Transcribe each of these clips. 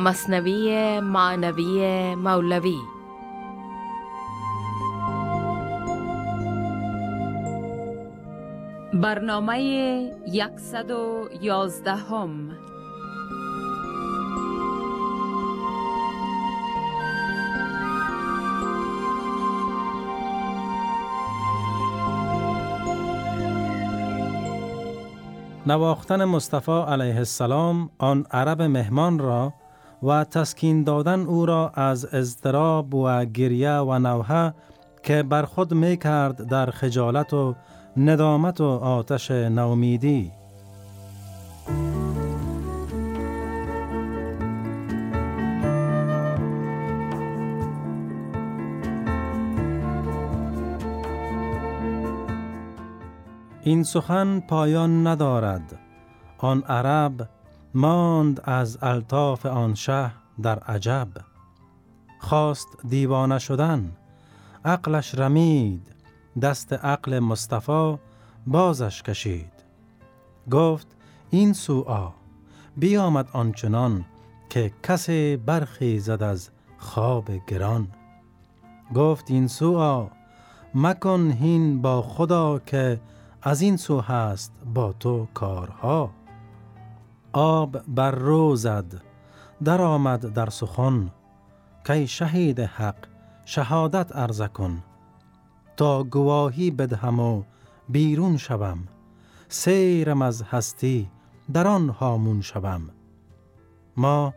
مصنوی معنوی مولوی. برنامه یکصد و یازدهم. نواختن مصطفی علیه السلام آن عرب مهمان را و تسکین دادن او را از اضطراب و گریه و نوحه که بر خود می کرد در خجالت و ندامت و آتش نومیدی این سخن پایان ندارد. آن عرب ماند از الطاف آن شه در عجب. خواست دیوانه شدن عقلش رمید دست عقل مصطفی بازش کشید. گفت این سوعا بیامد آنچنان که کسی برخیزد از خواب گران. گفت این سوعا مکن هین با خدا که از این سو هست با تو کارها. آب بر رو زد در آمد در سخن. کی شهید حق شهادت عرض کن. تا گواهی بدهم و بیرون شوم سیرم از هستی در آن هامون شوم. ما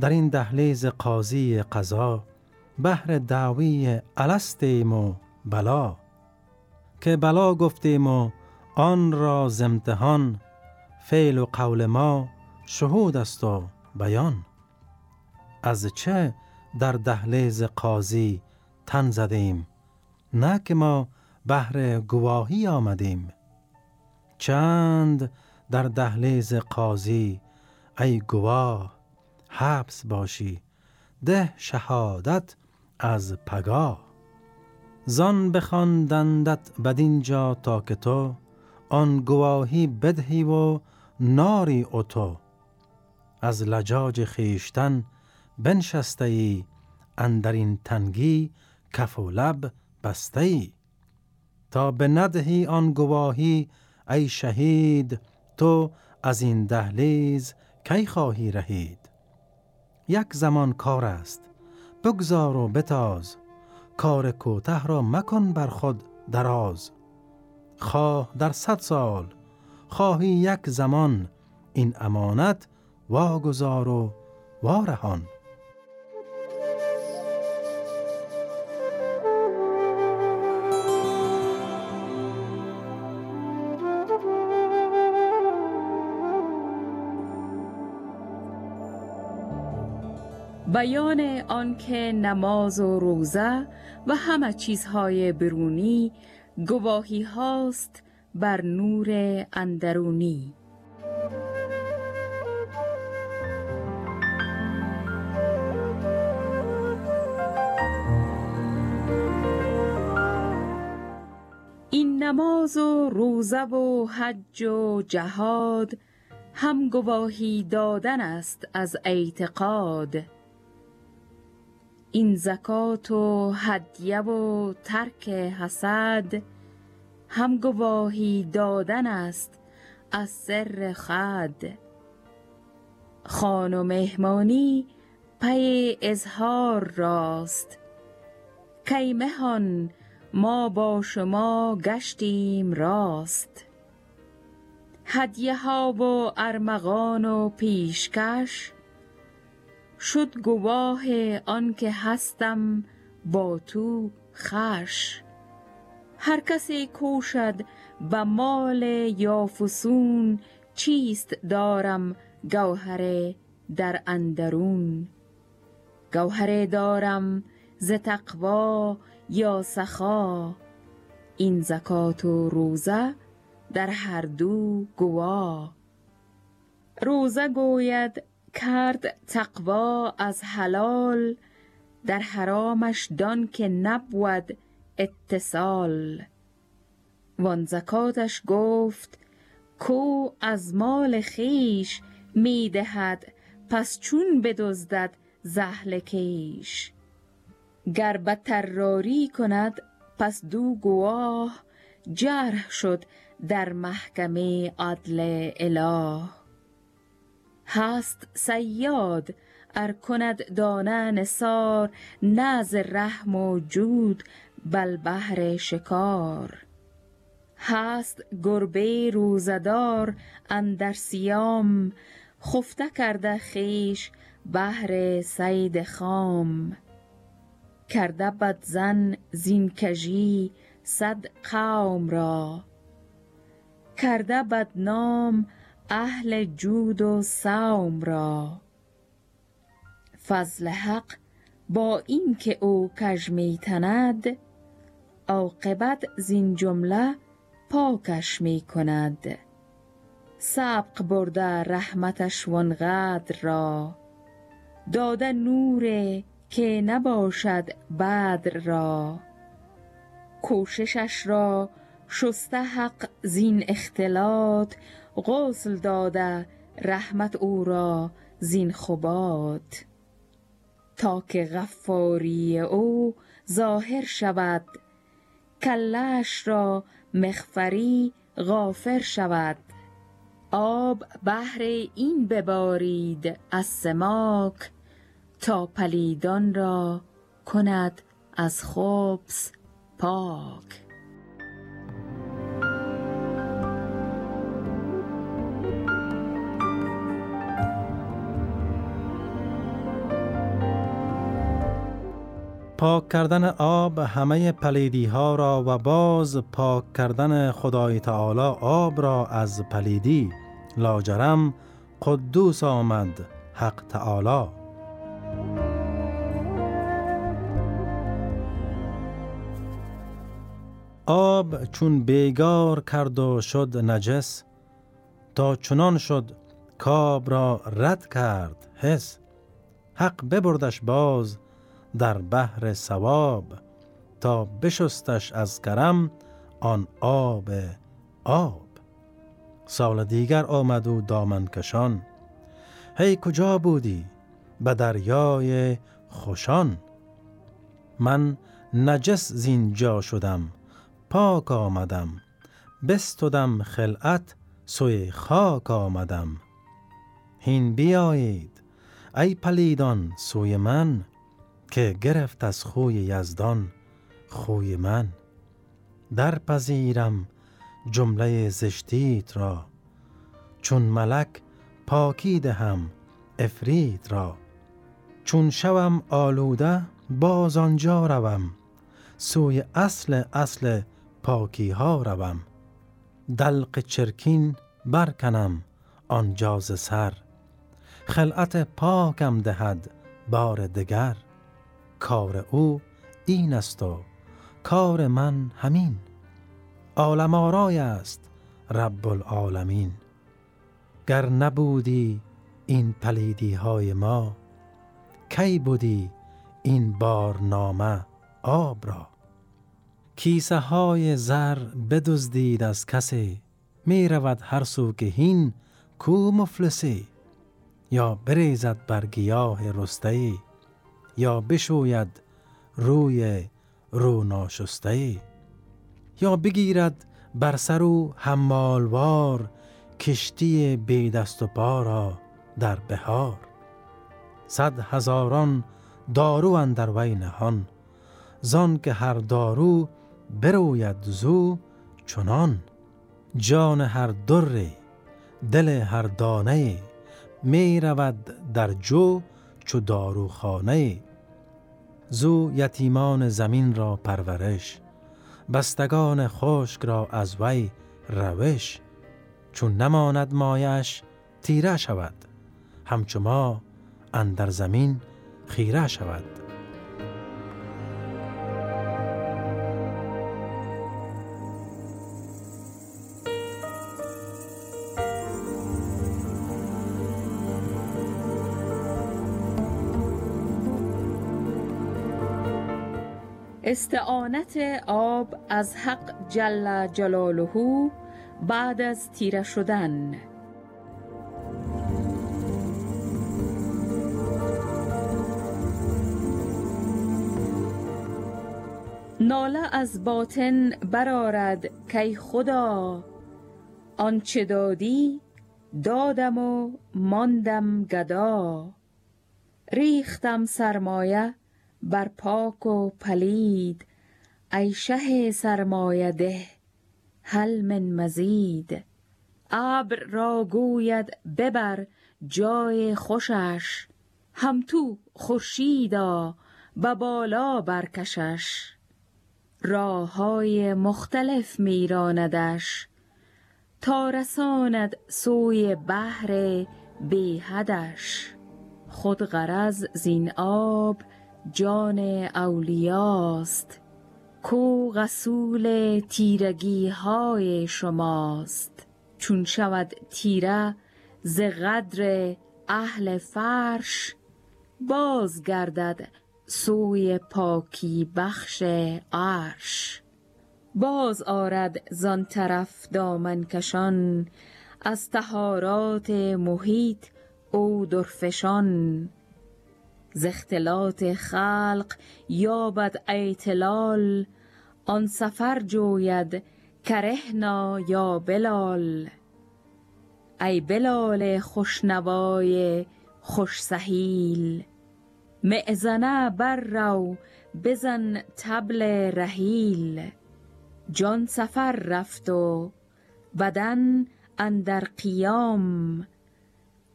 در این دهلیز قاضی قضا بهر دعوی الستیم و بلا. که بلا گفتیم و آن را زمتحان فعل و قول ما شهود است و بیان. از چه در دهلیز قاضی تن زدیم نه که ما بهر گواهی آمدیم. چند در دهلیز قاضی ای گواه حبس باشی ده شهادت از پگاه. زان بخواندندت بدینجا تا که تو آن گواهی بدهی و ناری او تو از لجاج خیشتن بنشسته ای اندر این تنگی کف و لب بسته ای تا به ندهی آن گواهی ای شهید تو از این دهلیز کی خواهی رهید؟ یک زمان کار است بگذار و بتاز کار کوته را مکن بر خود دراز. خواه در صد سال. خواهی یک زمان. این امانت واگذار و وارهان. بیان آنکه نماز و روزه و همه چیزهای برونی گواهی هاست بر نور اندرونی. این نماز و روزه و حج و جهاد هم گواهی دادن است از اعتقاد. این زکات و هدیه و ترک حسد هم گواهی دادن است از سر خد خان و مهمانی پی اظهار راست. کی مهان ما با شما گشتیم راست. هدیه ها و ارمغان و پیشکش شد گواه آنکه هستم با تو خش. هر کسی کوشد به مال یا فسون چیست دارم گوهر در اندرون؟ گوهر دارم ز تقوا یا سخا؟ این زکات و روزه در هر دو گواه روزه گوید کرد تقوا از حلال در حرامش دان که نبود اتصال. وان زکاتش گفت کو از مال خیش می دهد پس چون بدزدد زهل کیش. گر به تراری کند پس دو گواه جرح شد در محکمه عدل اله. هست سیاد ار کند دانه نثار نز رحم و جود بل بهر شکار. هست گربه روزدار اندر سیام خفته کرده خیش بهر سید خام. کرده بد زن زین کژی صد قوم را. کرده بدنام اهل جود و سوم را. فضل حق با اینکه او کژ می تند عاقبت زین جمله پاکش می کند سبق برده رحمتش وانقدر را. داده نور که نباشد بدر را. کوششش را شسته حق زین اختلاط. غسل داده رحمت او را زین خبات تا که غفاری او ظاهر شود کلش را مغفری غافر شود. آب بهر این ببارید از سماک تا پلیدان را کند از خبث پاک. پاک کردن آب همه پلیدی ها را و باز پاک کردن خدای تعالی آب را از پلیدی لاجرم قدوس آمد حق تعالی. آب چون بیگار کرد و شد نجس تا چنان شد کاب را رد کرد حس. حق ببردش باز در بحر سواب تا بشستش از کرم آن آب آب. سال دیگر آمد و دامن کشان هی کجا بودی؟ به دریای خوشان. من نجس زینجا شدم پاک آمدم بستدم خلعت سوی خاک آمدم. هین بیایید ای پلیدان سوی من که گرفت از خوی یزدان خوی من. در پذیرم جمله زشتیت را چون ملک پاکی دهم افرید را. چون شوم آلوده باز آنجا روم سوی اصل اصل پاکی ها روم. دلق چرکین برکنم آنجا ز سر خلعت پاکم دهد بار دگر. کار او این است و کار من همین. عالم آرای است رب العالمین گر نبودی این پلیدی های ما کی بودی این بارنامه آب را؟ کیسه های زر بدزدید از کسی می رود هر سو که هین کو مفلسی. یا بریزد بر گیاه رسته یا بشوید روی رو ناشسته؟ یا بگیرد بر سر او حمالوار کشتی بی دست و پا را در بهار؟ صد هزاران دارو اندر وی نهان زان که هر دارو بروید زو چنان. جان هر در دل هر دانه می رود در جو چو داروخانه زو یتیمان زمین را پرورش بستگان خشک را از وی روش. چون نماند مایش تیره شود همچو ما اندر زمین خیره شود. استعانت آب از حق جل جلاله بعد از تیره شدن. ناله از باطن برارد کی خدا. آنچه دادی دادم و ماندم گدا. ریختم سرمایه بر پاک و پلید ای شه سرمایه ده هل من مزید. ابر را گوید ببر جای خوشش هم تو خورشیدا به بالا برکشش. راه های مختلف میراندش تا رساند سوی بحر بیحدش خود غرض زین آب جان اولیاست کو غسول تیرگی های شماست. چون شود تیره ز قدر اهل فرش باز گردد سوی پاکی بخش عرش. باز آرد زان طرف دامن کشان از طهارات محیط او درفشان. ز اختلاط خلق یابد ایتلال آن سفر جوید کرهنا یا بلال. ای بلال خوشنوای خوش سهیل. مأذنه بر رو بزن طبل رحیل. جان سفر رفت و بدن اندر قیام.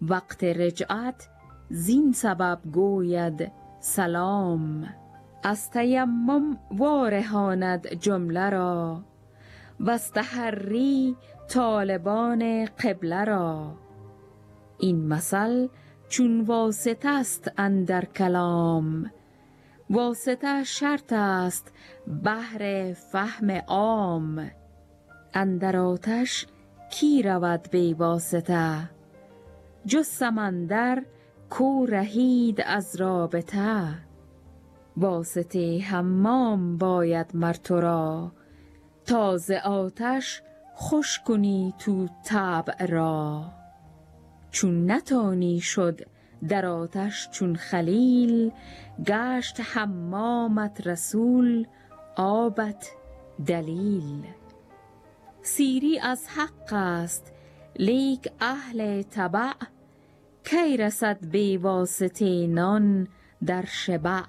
وقت رجعت زین سبب گوید سلام. از تیمم وارهاند جمله را. وز تحری طالبان قبله را. این مثل چون واسطه است اندر کلام. واسطه شرط است بهر فهم عام. اندر آتش کی رود بی واسطه؟ جز سمندر کو رهید از رابطه. واسطه حمام باید مر تو را. تا ز آتش خوش کنی تو طبع را. چون نتانی شد در آتش چون خلیل گشت حمامت رسول آبت دلیل. سیری از حق است لیک اهل طبع کی رسد بی واسطه نان در شبع؟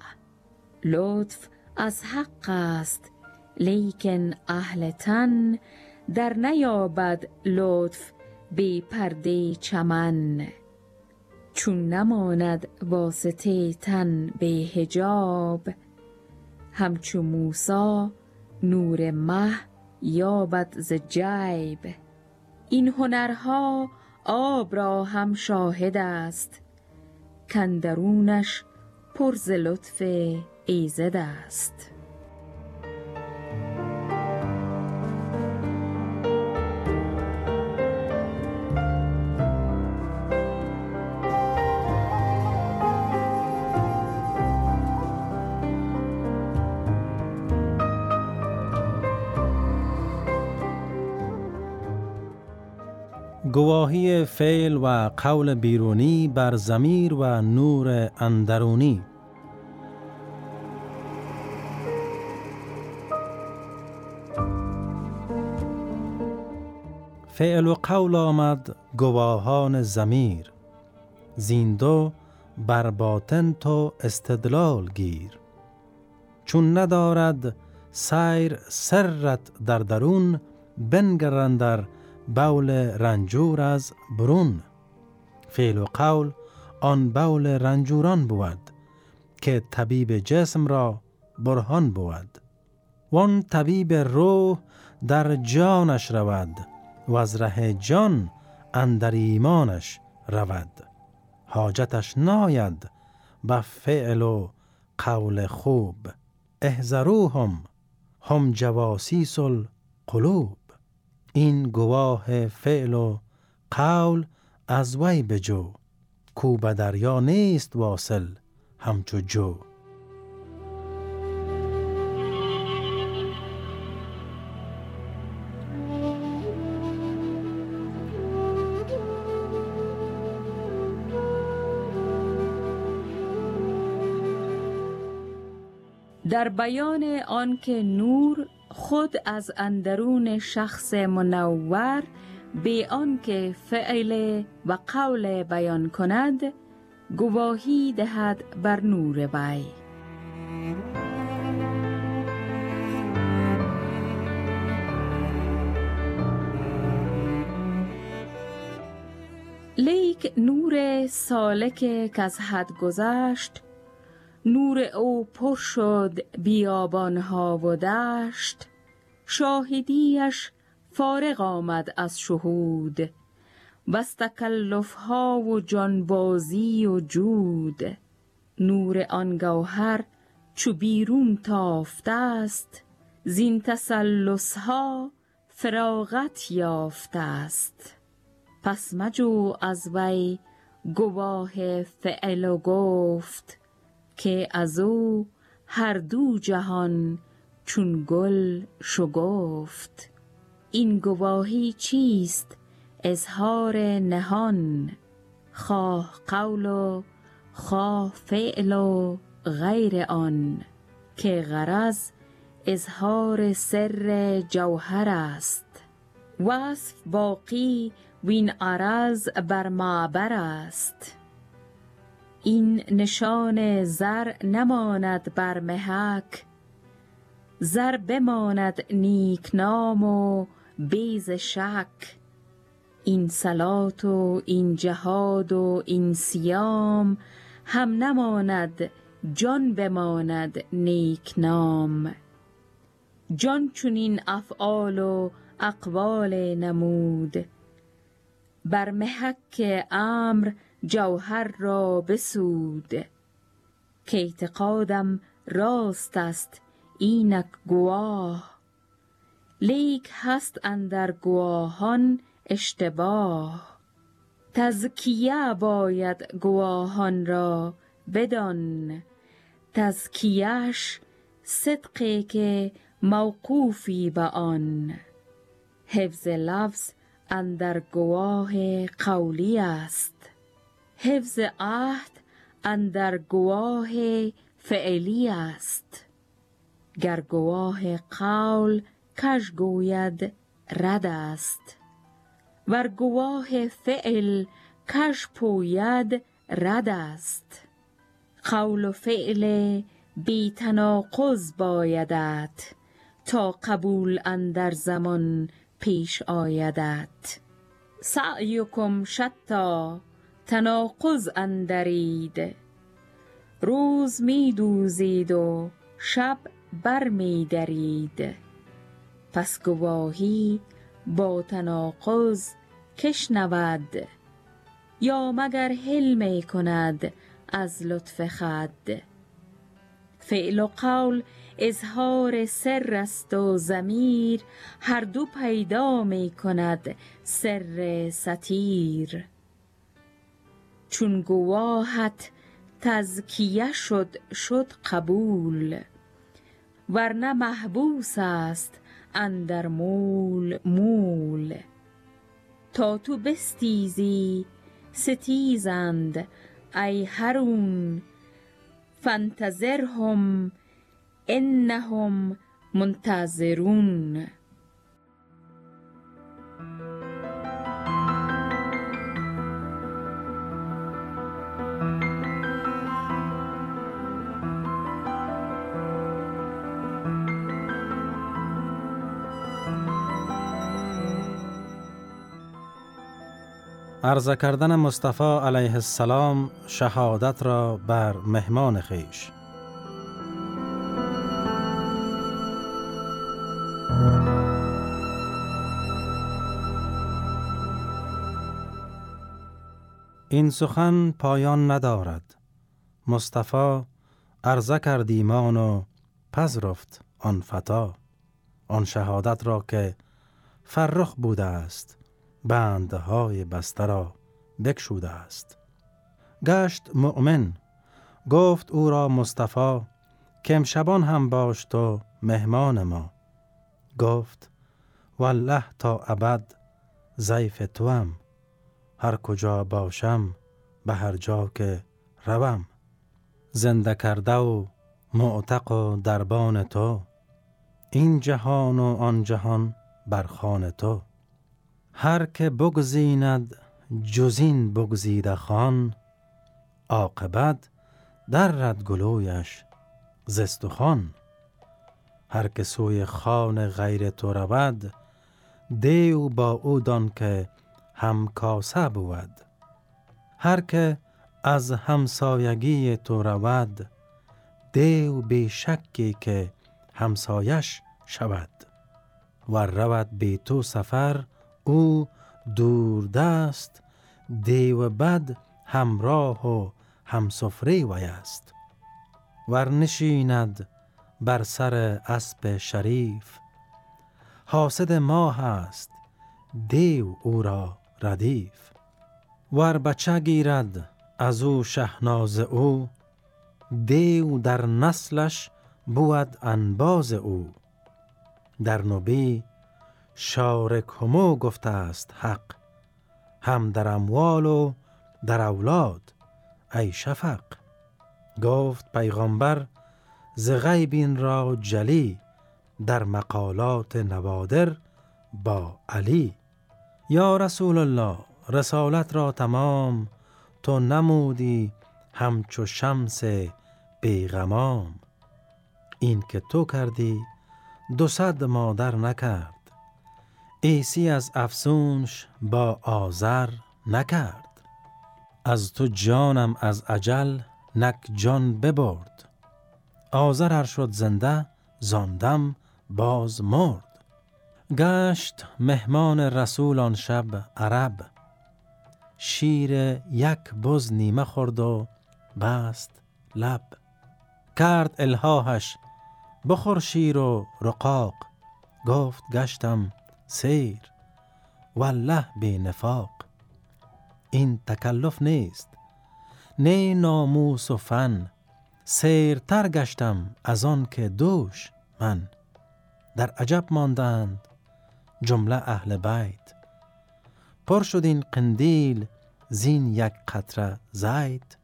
لطف از حق است لیکن اهل تن در نیابد لطف بی پرده چمن. چون نماند واسطه تن به حجاب همچو موسی نور مه یابد ز جیب. این هنرها آب را هم شاهد است. کاندرونش پر ز لطف ایزد است. گواهی فعل و قول بیرونی بر زمیر و نور اندرونی. فعل و قول آمد گواهان زمیر زیندو بر باطن تو استدلال گیر. چون ندارد سیر سرت در درون بنگرندر بول رنجور از برون. فعل و قول آن بول رنجوران بود که طبیب جسم را برهان بود. وان طبیب روح در جانش رود و از ره جان اندر ایمانش رود. حاجتش ناید به فعل و قول خوب. احذروهم هم جواسیس القلوب. این گواه فعل و قول از وی بجو کو به دریا نیست واصل همچو جو. در بیان آنکه نور خود از اندرون شخص منور به آنکه فعل و قول بیان کند گواهی دهد بر نور وی. لیک نور سالک که از حد گذشت نور او پر شد بیابانها و دشت. شاهدیش فارغ آمد از شهود. و تکلف ها و جانبازی و جود. نور آن گوهر چو بیرون تافته است. زین تسلس ها فراغت یافته است. پس مجو از وی گواه فعل و گفت. که از او هر دو جهان چون گل شگفت. این گواهی چیست؟ اظهار نهان. خواه قول و خواه فعل و غیر آن. که غرض اظهار سر جوهر است. وصف باقی وین عرض بر معبر است. این نشان زر نماند بر محک. زر بماند نیکنام و بیز شک. این صلات و این جهاد و این سیام هم نماند جان بماند نیکنام جان چونین افعال و اقوال نمود. بر محک امر جوهر را بسود. که اعتقادم راست است اینک گواه. لیک هست اندر گواهان اشتباه. تزکیه باید گواهان را بدان. تزکیهش صدقی که موقوفی به آن. حفظ لفظ اندر گواه قولی است. حفظ عهد اندر گواه فعلی است. گر گواه قول کژ گوید رد است. ور گواه فعل کژ پوید رد است. قول و فعل بی تناقض بایدت تا قبول اندر زمان پیش آیدت. سعیکم شتا تناقض اندرید. روز می دوزید و شب بر می درید پس گواهی با تناقض که شنود یا مگر حل کند از لطف خود؟ فعل و قول اظهار سر است و ضمیر هر دو پیدا می کند سر ستیر چون گواهت تزکیه شد شد قبول. ورنه محبوس است اندر مول مول. تا تو بستیزی ستیزند ای حرون فانتظرهم انهم منتظرون. عرضه کردن مصطفی علیه السلام شهادت را بر مهمان خیش. این سخن پایان ندارد. مصطفی عرضه کرد ایمان و پذرفت آن فتا. آن شهادت را که فرخ بوده است. بندهای بسته را بکشوده است. گشت مؤمن گفت او را مصطفی که شبان هم باش تو مهمان ما. گفت والله تا ابد ضیف توام هر کجا باشم به هر جا که روم. زنده کرده و معتق و دربان تو این جهان و آن جهان بر خان تو. هر که بگزیند جزین بگزیده خان عاقبت در رد گلویش زستخوان هر که سوی خان غیر تو رود دیو با او دان که هم کاسه بود. هر که از همسایگی تو رود دیو بی شکی که همسایش شود. و رود بی تو سفر او دور دست دیو بد همراه و همسفره وی است. ور نشیند بر سر اسب شریف حاسد ما هست دیو او را ردیف. ور بچه گیرد از او شهناز او دیو در نسلش بود انباز او. در نبی شارک همو گفته است حق. هم در اموال و در اولاد ای شفق. گفت پیغمبر ز غیب را جلی در مقالات نوادر با علی. یا رسول الله رسالت را تمام تو نمودی همچو شمس بیغمام این که تو کردی دو صد مادر نکرد. ایسی از افسونش با آذر نکرد. از تو جانم از عجل نک جان ببرد. آذر هر شد زنده زاندم باز مرد. گشت مهمان رسول آن شب عرب. شیر یک بز نیمه خورد و بست لب. کرد الهاهش بخور شیر و رقاق. گفت گشتم سیر. والله بی نفاق. این تکلف نیست. نه ناموس و فن. سیرتر گشتم از آن که دوش من. در عجب ماندند جمله اهل بیت. پر شد این قندیل زین یک قطره زید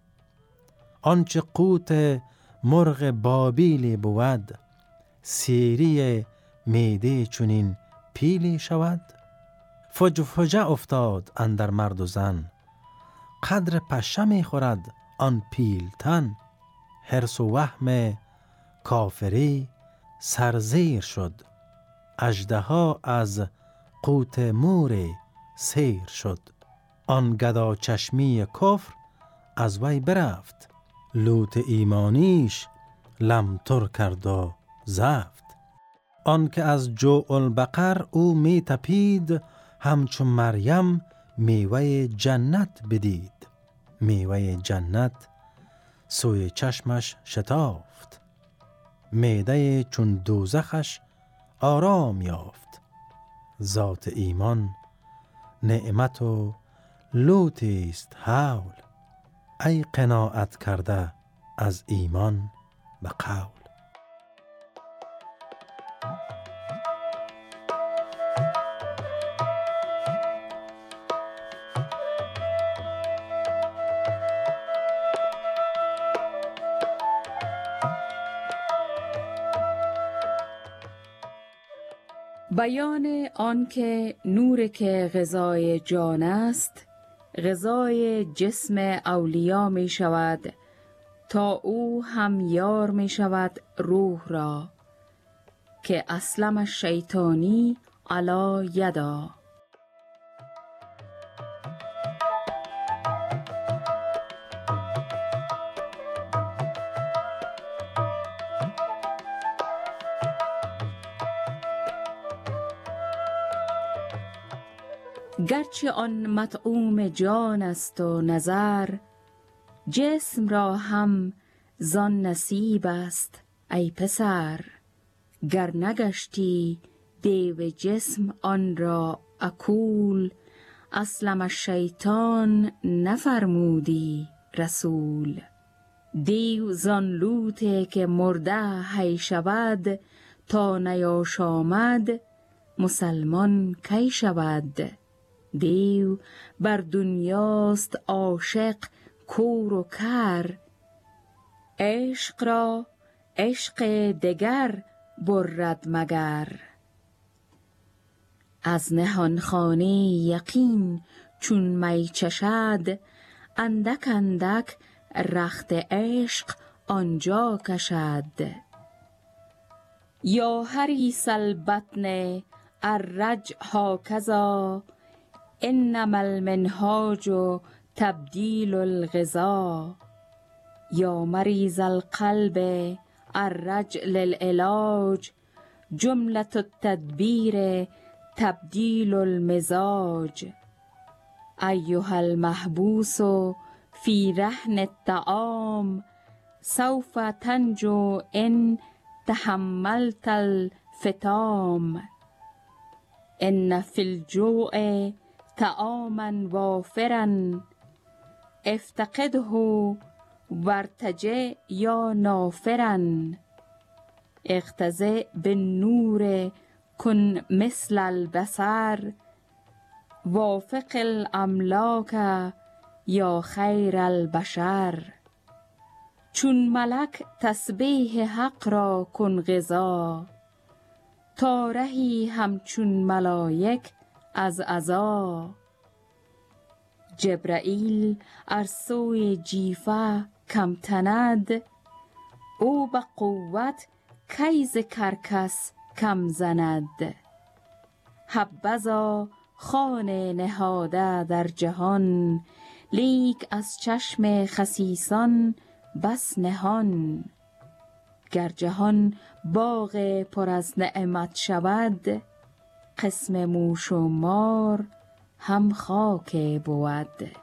آنچه قوت مرغ بابیلی بود سیری میده چونین پیلی شود. فج فجه افتاد اندر مرد و زن. قدر پشه می خورد آن پیلتن حرس و وهم کافری سرزیر شد. ها از قوت مور سیر شد. آن گدا چشمی کفر از وی برفت. لوت ایمانیش لمتر کرد و زفت. آن که از جو البقر او می تپید همچون مریم میوه جنت بدید. میوه جنت سوی چشمش شتافت. میده چون دوزخش آرام یافت. ذات ایمان نعمت و لوتی است حول. ای قناعت کرده از ایمان به قول. بیان آنکه نور که غذای جان است غذای جسم اولیا می شود تا او هم یار می شود روح را. که اسلم شیطانی علا یدا. گرچه آن مطعوم جان است و نظر جسم را هم زان نصیب است ای پسر. گر نگشتی دیو جسم آن را اکول اسلم شیطان نفرمودی رسول. دیو زان لوته که مرده هی شود تا نیاشامد مسلمان کی شود؟ دیو بر دنیاست عاشق کور و کر. عشق را عشق دگر برد مگر. از نهانخانه یقین چون می چشد اندک اندک رخت عشق آنجا کشد. یا حریص البطن الرج هاکذا انما المنهاج تبدیل الغذا. یا مریض القلب الرجل العلاج جملة التدبير تبديل المزاج. أيها المحبوس في رهن الطعام سوف تنجو إن تحملت الفتام إن في الجوع طعاما وافرا. افتقده وارتجع یا نافرا اغتذ بالنور کن مثل البصر. وافق الاملاک یا خیر البشر. چون ملک تسبیح حق را کن غذا. تا رهی همچون ملایک از عزا. جبرییل ار سوی جیفه کم تند او به قوت کی ز کرکس کم زند. حبذا خوان نهاده در جهان لیک از چشم خسیسان بس نهان. گر جهان باغ پر از نعمت شود قسم موش و مار هم خاک بود.